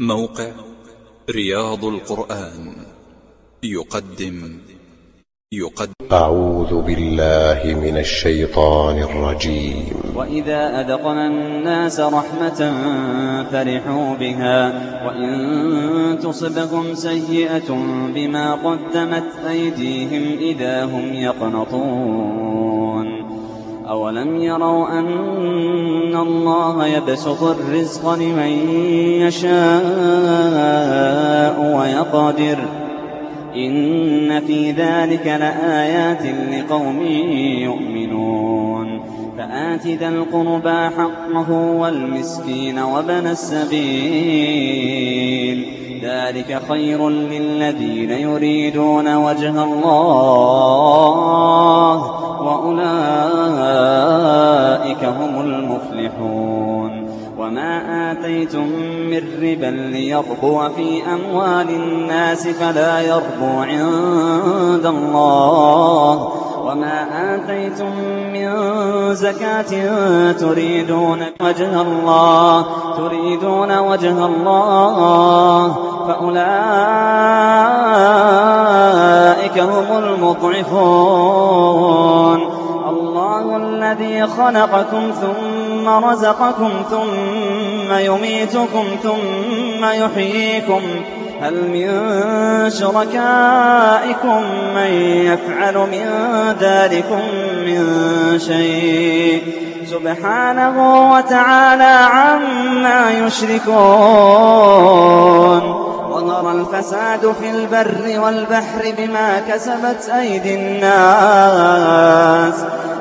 موقع رياض القرآن. يقدم. يقدم. أعوذ بالله من الشيطان الرجيم. وإذا أذقنا الناس رحمة فرحوا بها. وإن تصبهم سيئة بما قدمت أيديهم إذا هم يقنطون. أولم يروا أن الله يبسط الرزق لمن يشاء ويقدر إن في ذلك لآيات لقوم يؤمنون فآت ذا القربى حقه والمسكين وابن السبيل ذلك خير للذين يريدون وجه الله آتيتم من ربا ليربو في أموال الناس فلا يربو عند الله. وما آتيتم من زكاة تريدون وجه الله تريدون وجه الله. فأولئك هم المضعفون. الله الذي خلقكم ثم رزقكم ثم يميتكم ثم يحييكم هل من شركائكم من يفعل من ذلكم من شيء سبحانه وتعالى عما يشركون ظهر الفساد في البر والبحر بما كسبت أيدي الناس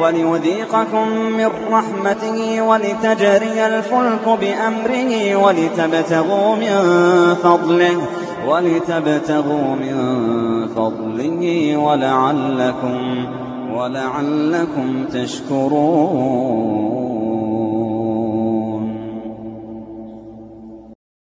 وليذيقكم من رحمته ولتجري الفلك بأمره ولتبتغوا من فضله ولتبتغوا من فضله ولعلكم ولعلكم تشكرون.